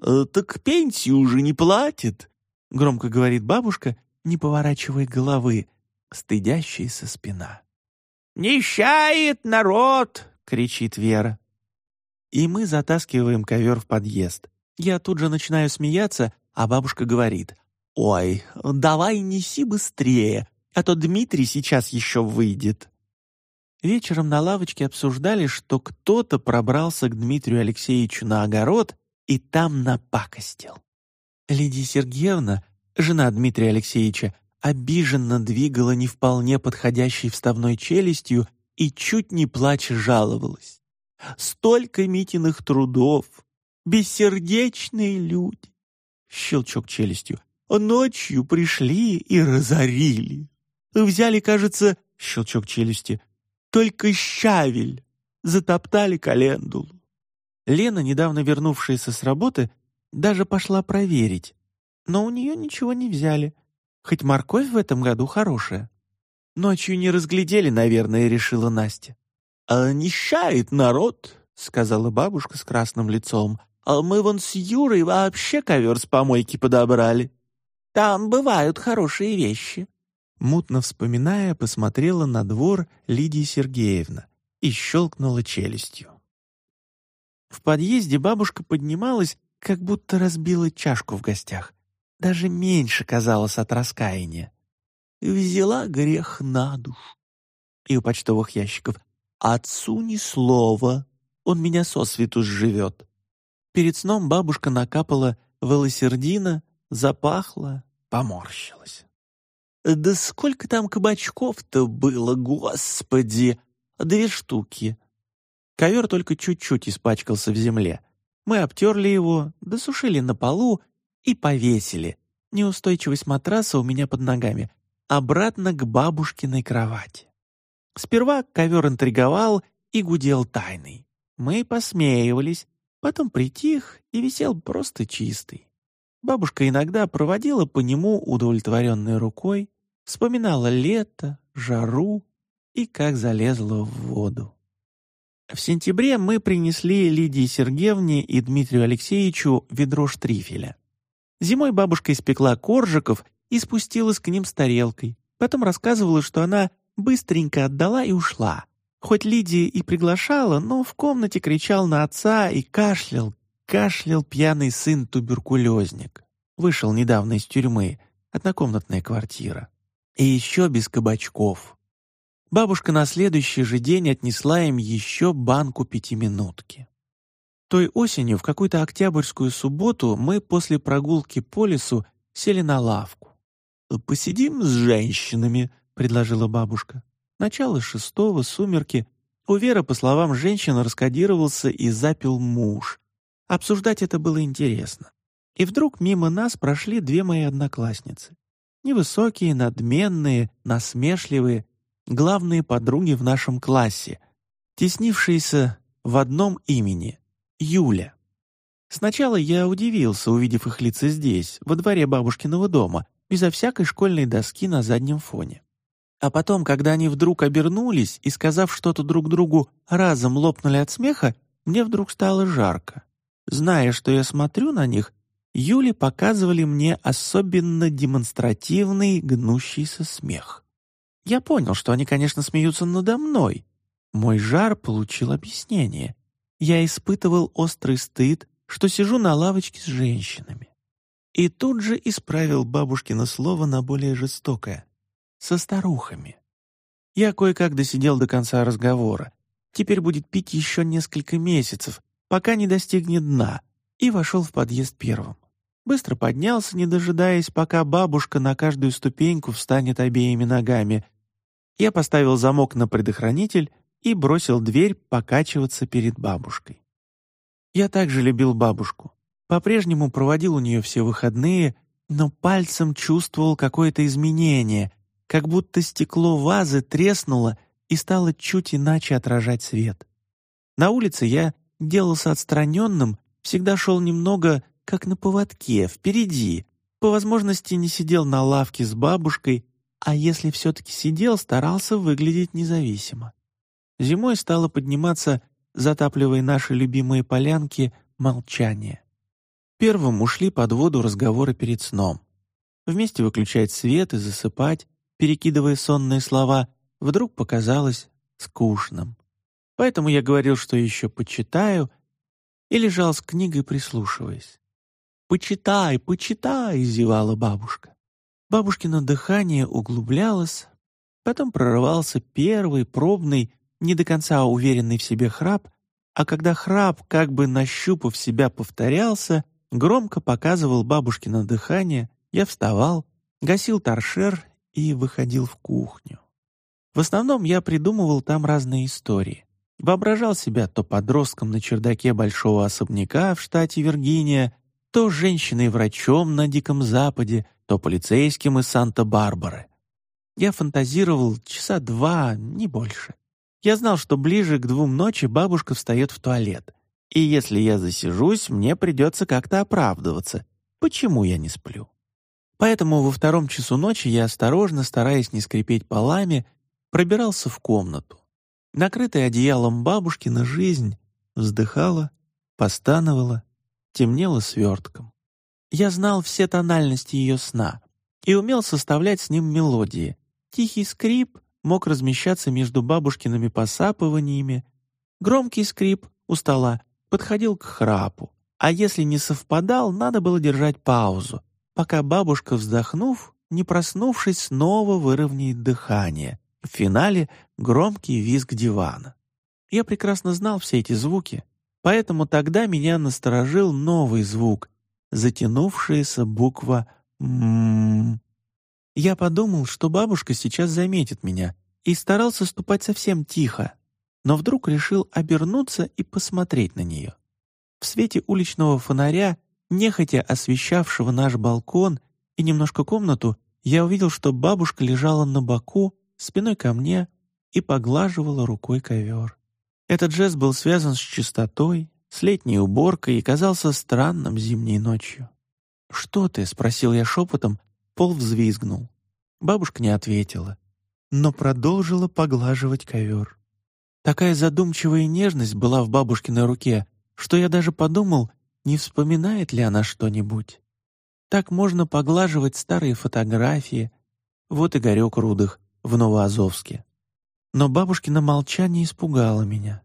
[SPEAKER 1] «Э, «Так пенсию уже не платит», — громко говорит бабушка, не поворачивая головы, стыдящаяся спина. «Нищает народ!» — кричит Вера. И мы затаскиваем ковер в подъезд. Я тут же начинаю смеяться, а бабушка говорит, «Ой, давай неси быстрее, а то Дмитрий сейчас еще выйдет». Вечером на лавочке обсуждали, что кто-то пробрался к Дмитрию Алексеевичу на огород и там напакостил. Лидия Сергеевна, жена Дмитрия Алексеевича, обиженно двигала не вполне подходящей вставной челюстью и чуть не плача жаловалась. «Столько Митиных трудов! Бессердечные люди!» Щелчок челюстью. «Ночью пришли и разорили. Взяли, кажется, щелчок челюсти, только щавель, затоптали календулу. Лена, недавно вернувшаяся с работы, даже пошла проверить, но у нее ничего не взяли, хоть морковь в этом году хорошая. Ночью не разглядели, наверное, решила Настя. «А нищает народ», — сказала бабушка с красным лицом. «А мы вон с Юрой вообще ковер с помойки подобрали. Там бывают хорошие вещи». Мутно вспоминая, посмотрела на двор Лидия Сергеевна и щелкнула челюстью. В подъезде бабушка поднималась, как будто разбила чашку в гостях. Даже меньше казалось от раскаяния. Взяла грех на душу. И у почтовых ящиков «Отцу ни слова, он меня сосвету сживет». Перед сном бабушка накапала волосердина, запахла, поморщилась. Да сколько там кабачков-то было, господи! Две штуки. Ковер только чуть-чуть испачкался в земле. Мы обтерли его, досушили на полу и повесили. Неустойчивость матраса у меня под ногами. Обратно к бабушкиной кровати. Сперва ковер интриговал и гудел тайной. Мы посмеивались, потом притих и висел просто чистый. Бабушка иногда проводила по нему удовлетворенной рукой, вспоминала лето, жару и как залезла в воду. В сентябре мы принесли Лидии Сергеевне и Дмитрию Алексеевичу ведро штрифеля. Зимой бабушка испекла коржиков и спустилась к ним с тарелкой. Потом рассказывала, что она быстренько отдала и ушла. Хоть Лидия и приглашала, но в комнате кричал на отца и кашлял, кашлял пьяный сын-туберкулезник. Вышел недавно из тюрьмы, однокомнатная квартира. И еще без кабачков. Бабушка на следующий же день отнесла им еще банку пятиминутки. Той осенью, в какую-то октябрьскую субботу, мы после прогулки по лесу сели на лавку. «Посидим с женщинами», — предложила бабушка. Начало шестого, сумерки. У Веры, по словам женщин, раскодировался и запил муж. Обсуждать это было интересно. И вдруг мимо нас прошли две мои одноклассницы. Невысокие, надменные, насмешливые, главные подруги в нашем классе, теснившиеся в одном имени — Юля. Сначала я удивился, увидев их лица здесь, во дворе бабушкиного дома, безо всякой школьной доски на заднем фоне. А потом, когда они вдруг обернулись и, сказав что-то друг другу, разом лопнули от смеха, мне вдруг стало жарко. Зная, что я смотрю на них, Юли показывали мне особенно демонстративный гнущийся смех. Я понял, что они, конечно, смеются надо мной. Мой жар получил объяснение. Я испытывал острый стыд, что сижу на лавочке с женщинами. И тут же исправил бабушкино слово на более жестокое — со старухами. Я кое-как досидел до конца разговора. Теперь будет пить еще несколько месяцев, пока не достигнет дна, и вошел в подъезд первым. Быстро поднялся, не дожидаясь, пока бабушка на каждую ступеньку встанет обеими ногами. Я поставил замок на предохранитель и бросил дверь покачиваться перед бабушкой. Я также любил бабушку. По-прежнему проводил у нее все выходные, но пальцем чувствовал какое-то изменение, как будто стекло вазы треснуло и стало чуть иначе отражать свет. На улице я делался отстраненным, всегда шел немного как на поводке, впереди, по возможности не сидел на лавке с бабушкой, а если все-таки сидел, старался выглядеть независимо. Зимой стало подниматься затапливая наши любимые полянки, молчание. Первым ушли под воду разговоры перед сном. Вместе выключать свет и засыпать, перекидывая сонные слова, вдруг показалось скучным. Поэтому я говорил, что еще почитаю, и лежал с книгой, прислушиваясь. «Почитай, почитай!» — зевала бабушка. Бабушкино дыхание углублялось, потом прорывался первый, пробный, не до конца уверенный в себе храп, а когда храп, как бы нащупав себя, повторялся, громко показывал бабушкино дыхание, я вставал, гасил торшер и выходил в кухню. В основном я придумывал там разные истории. Воображал себя то подростком на чердаке большого особняка в штате Виргиния, то женщиной-врачом на Диком Западе, то полицейским из Санта-Барбары. Я фантазировал часа два, не больше. Я знал, что ближе к двум ночи бабушка встает в туалет. И если я засижусь, мне придется как-то оправдываться, почему я не сплю. Поэтому во втором часу ночи я осторожно, стараясь не скрипеть полами, пробирался в комнату. Накрытая одеялом бабушкина жизнь вздыхала, постановала, темнела свертком. Я знал все тональности ее сна и умел составлять с ним мелодии. Тихий скрип мог размещаться между бабушкиными посапываниями, громкий скрип у стола подходил к храпу, а если не совпадал, надо было держать паузу, пока бабушка, вздохнув, не проснувшись, снова выровняет дыхание. В финале громкий визг дивана. Я прекрасно знал все эти звуки, поэтому тогда меня насторожил новый звук, затянувшаяся буква «м». Я подумал, что бабушка сейчас заметит меня, и старался ступать совсем тихо, но вдруг решил обернуться и посмотреть на нее. В свете уличного фонаря, нехотя освещавшего наш балкон и немножко комнату, я увидел, что бабушка лежала на боку, спиной ко мне, и поглаживала рукой ковер. Этот жест был связан с чистотой, с летней уборкой и казался странным зимней ночью. «Что ты?» — спросил я шепотом, пол взвизгнул. Бабушка не ответила, но продолжила поглаживать ковер. Такая задумчивая нежность была в бабушкиной руке, что я даже подумал, не вспоминает ли она что-нибудь. Так можно поглаживать старые фотографии. Вот Игорек Рудых в Новоазовске. Но бабушкино молчание испугало меня.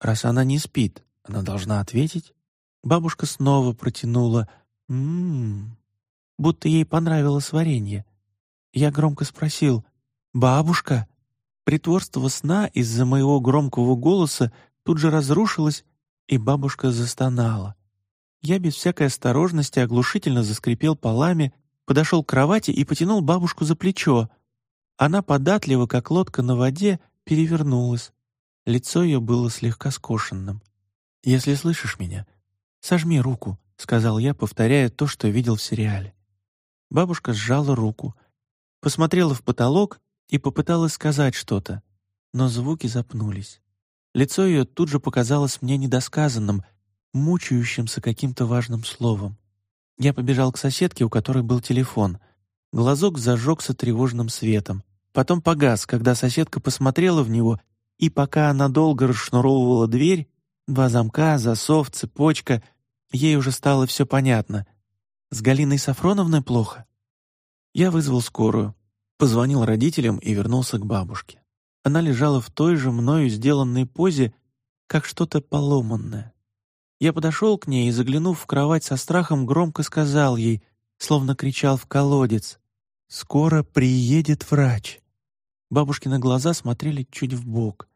[SPEAKER 1] Раз она не спит, она должна ответить. Бабушка снова протянула «М-м-м», будто ей понравилось варенье. Я громко спросил «Бабушка?» Притворство сна из-за моего громкого голоса тут же разрушилось, и бабушка застонала. Я без всякой осторожности оглушительно заскрипел полами, подошел к кровати и потянул бабушку за плечо. Она податливо, как лодка на воде, перевернулась. Лицо ее было слегка скошенным. «Если слышишь меня, сожми руку», — сказал я, повторяя то, что видел в сериале. Бабушка сжала руку, посмотрела в потолок и попыталась сказать что-то, но звуки запнулись. Лицо ее тут же показалось мне недосказанным, мучающимся каким-то важным словом. Я побежал к соседке, у которой был телефон. Глазок зажегся тревожным светом. Потом погас, когда соседка посмотрела в него, и пока она долго расшнуровывала дверь, два замка, засов, цепочка, ей уже стало все понятно. С Галиной Сафроновной плохо. Я вызвал скорую. Позвонил родителям и вернулся к бабушке. Она лежала в той же мною сделанной позе, как что-то поломанное. Я подошел к ней и, заглянув в кровать со страхом, громко сказал ей, словно кричал в колодец, «Скоро приедет врач». Бабушкины глаза смотрели чуть в бок.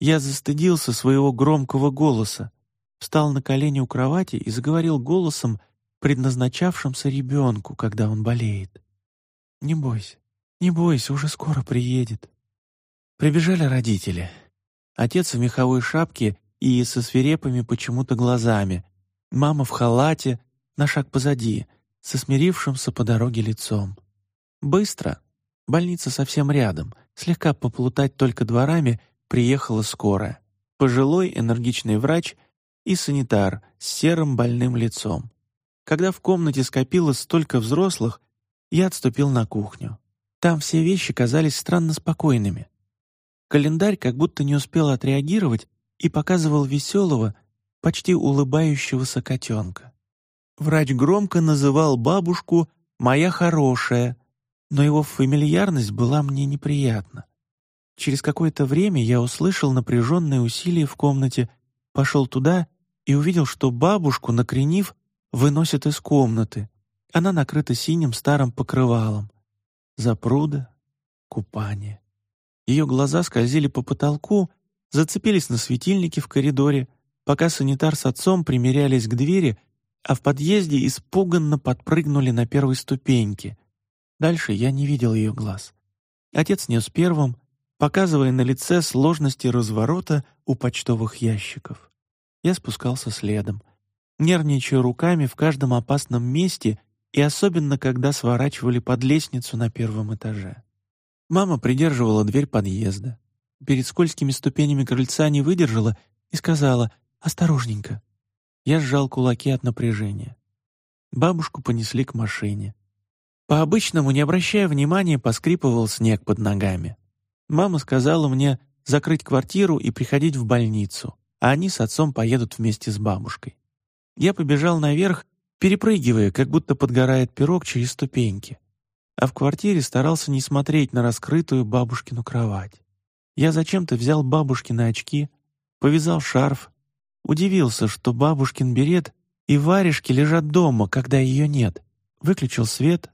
[SPEAKER 1] Я застыдился своего громкого голоса, встал на колени у кровати и заговорил голосом, предназначавшимся ребенку, когда он болеет. «Не бойся, «Не бойся, уже скоро приедет». Прибежали родители. Отец в меховой шапке и со свирепыми почему-то глазами. Мама в халате, на шаг позади, со смирившимся по дороге лицом. Быстро. Больница совсем рядом. Слегка поплутать только дворами приехала скорая. Пожилой энергичный врач и санитар с серым больным лицом. Когда в комнате скопилось столько взрослых, я отступил на кухню. Там все вещи казались странно спокойными. Календарь как будто не успел отреагировать, и показывал веселого, почти улыбающегося котенка. Врач громко называл бабушку «моя хорошая», но его фамильярность была мне неприятна. Через какое-то время я услышал напряженные усилия в комнате, пошел туда и увидел, что бабушку, накренив, выносят из комнаты. Она накрыта синим старым покрывалом. Запруда, купание. Ее глаза скользили по потолку, зацепились на светильнике в коридоре, пока санитар с отцом примерялись к двери, а в подъезде испуганно подпрыгнули на первой ступеньке. Дальше я не видел ее глаз. Отец нес первым, показывая на лице сложности разворота у почтовых ящиков. Я спускался следом, нервничая руками в каждом опасном месте и особенно, когда сворачивали под лестницу на первом этаже. Мама придерживала дверь подъезда. Перед скользкими ступенями крыльца не выдержала и сказала «Осторожненько». Я сжал кулаки от напряжения. Бабушку понесли к машине. По-обычному, не обращая внимания, поскрипывал снег под ногами. Мама сказала мне закрыть квартиру и приходить в больницу, а они с отцом поедут вместе с бабушкой. Я побежал наверх, перепрыгивая, как будто подгорает пирог через ступеньки. А в квартире старался не смотреть на раскрытую бабушкину кровать. Я зачем-то взял бабушкины очки, повязал шарф, удивился, что бабушкин берет и варежки лежат дома, когда ее нет. Выключил свет,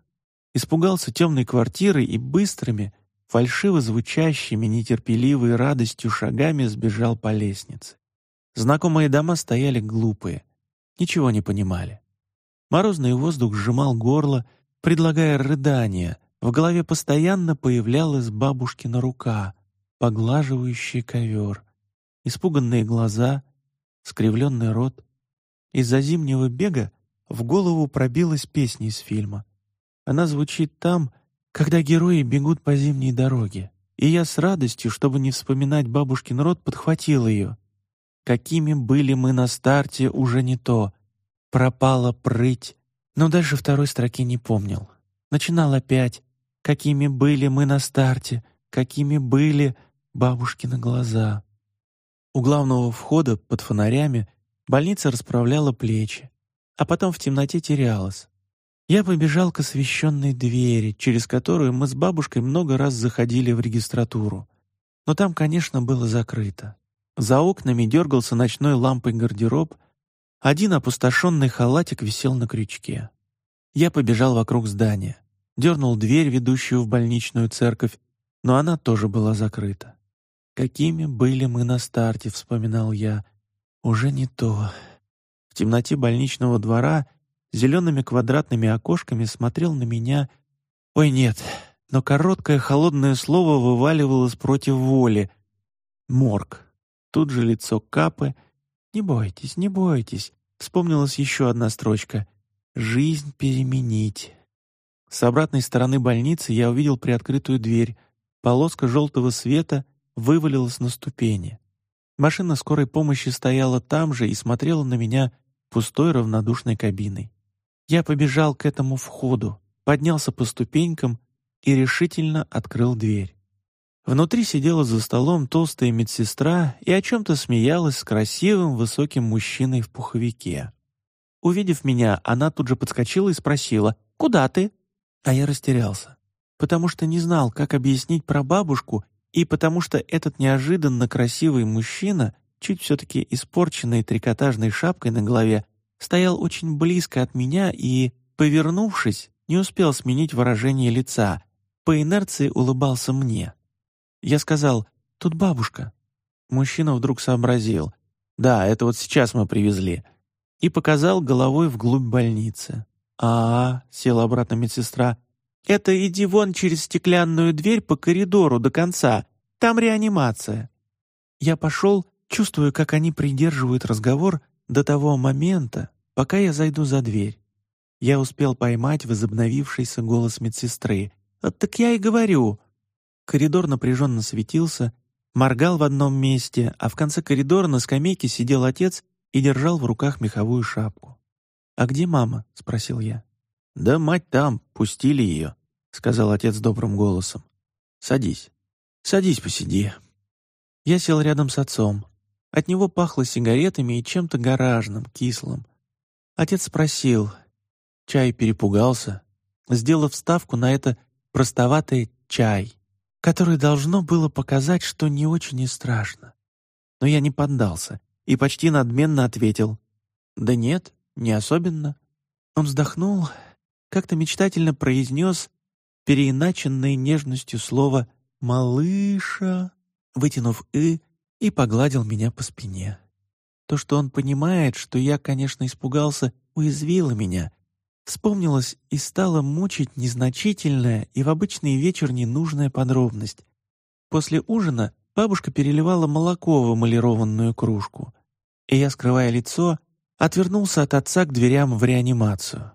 [SPEAKER 1] испугался темной квартиры и быстрыми, фальшиво звучащими, нетерпеливой радостью шагами сбежал по лестнице. Знакомые дома стояли глупые, ничего не понимали. Морозный воздух сжимал горло, предлагая рыдание. В голове постоянно появлялась бабушкина рука, поглаживающая ковер, испуганные глаза, скривленный рот. Из-за зимнего бега в голову пробилась песня из фильма. Она звучит там, когда герои бегут по зимней дороге, и я с радостью, чтобы не вспоминать бабушкин род, подхватил ее. Какими были мы на старте, уже не то. Пропала прыть, но дальше второй строки не помнил. Начинал опять. Какими были мы на старте, какими были бабушкины глаза. У главного входа под фонарями больница расправляла плечи, а потом в темноте терялась. Я побежал к освещенной двери, через которую мы с бабушкой много раз заходили в регистратуру. Но там, конечно, было закрыто. За окнами дергался ночной лампой гардероб, один опустошенный халатик висел на крючке. Я побежал вокруг здания, дернул дверь, ведущую в больничную церковь, но она тоже была закрыта. «Какими были мы на старте», — вспоминал я. «Уже не то». В темноте больничного двора — зелеными квадратными окошками смотрел на меня. Ой, нет, но короткое холодное слово вываливалось против воли. Морг. Тут же лицо Капы. «Не бойтесь, не бойтесь», — вспомнилась еще одна строчка. «Жизнь переменить». С обратной стороны больницы я увидел приоткрытую дверь. Полоска желтого света вывалилась на ступени. Машина скорой помощи стояла там же и смотрела на меня пустой равнодушной кабиной. Я побежал к этому входу, поднялся по ступенькам и решительно открыл дверь. Внутри сидела за столом толстая медсестра и о чем-то смеялась с красивым высоким мужчиной в пуховике. Увидев меня, она тут же подскочила и спросила «Куда ты?». А я растерялся, потому что не знал, как объяснить про бабушку, и потому что этот неожиданно красивый мужчина, чуть все-таки испорченной трикотажной шапкой на голове, стоял очень близко от меня и, повернувшись, не успел сменить выражение лица, по инерции улыбался мне. Я сказал «Тут бабушка». Мужчина вдруг сообразил «Да, это вот сейчас мы привезли» и показал головой вглубь больницы. «А, -а — села обратно медсестра, — это иди вон через стеклянную дверь по коридору до конца, там реанимация». Я пошел, чувствуя, как они придерживают разговор, до того момента, пока я зайду за дверь. Я успел поймать возобновившийся голос медсестры. «А «Так я и говорю». Коридор напряженно светился, моргал в одном месте, а в конце коридора на скамейке сидел отец и держал в руках меховую шапку. «А где мама?» — спросил я. «Да мать там, пустили ее», — сказал отец добрым голосом. «Садись, садись, посиди». Я сел рядом с отцом. От него пахло сигаретами и чем-то гаражным, кислым. Отец спросил. Чай перепугался, сделав ставку на это простоватое «чай», которое должно было показать, что не очень и страшно. Но я не поддался и почти надменно ответил. «Да нет, не особенно». Он вздохнул, как-то мечтательно произнес переиначенное нежностью слово «малыша», вытянув «и» и погладил меня по спине. То, что он понимает, что я, конечно, испугался, уязвило меня. Вспомнилось и стало мучить незначительная и в обычный вечер ненужная подробность. После ужина бабушка переливала молоко в эмалированную кружку, и я, скрывая лицо, отвернулся от отца к дверям в реанимацию.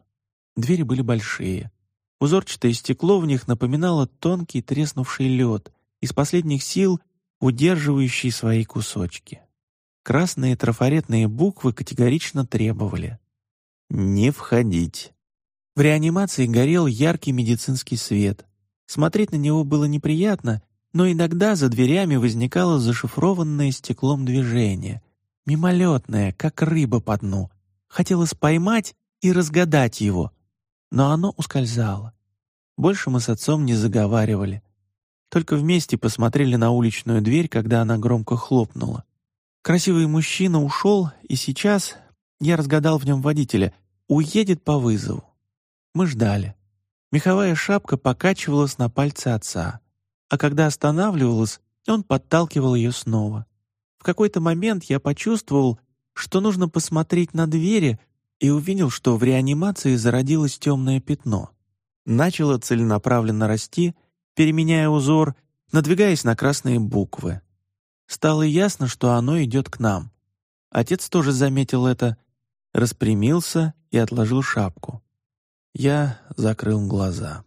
[SPEAKER 1] Двери были большие. Узорчатое стекло в них напоминало тонкий треснувший лед, из последних сил удерживающий свои кусочки. Красные трафаретные буквы категорично требовали «Не входить». В реанимации горел яркий медицинский свет. Смотреть на него было неприятно, но иногда за дверями возникало зашифрованное стеклом движение, мимолетное, как рыба по дну. Хотелось поймать и разгадать его, но оно ускользало. Больше мы с отцом не заговаривали. Только вместе посмотрели на уличную дверь, когда она громко хлопнула. Красивый мужчина ушел, и сейчас, я разгадал в нем водителя, уедет по вызову. Мы ждали. Меховая шапка покачивалась на пальце отца, а когда останавливалась, он подталкивал ее снова. В какой-то момент я почувствовал, что нужно посмотреть на двери, и увидел, что в реанимации зародилось темное пятно. Начало целенаправленно расти, переменяя узор, надвигаясь на красные буквы. Стало ясно, что оно идет к нам. Отец тоже заметил это, распрямился и отложил шапку. Я закрыл глаза.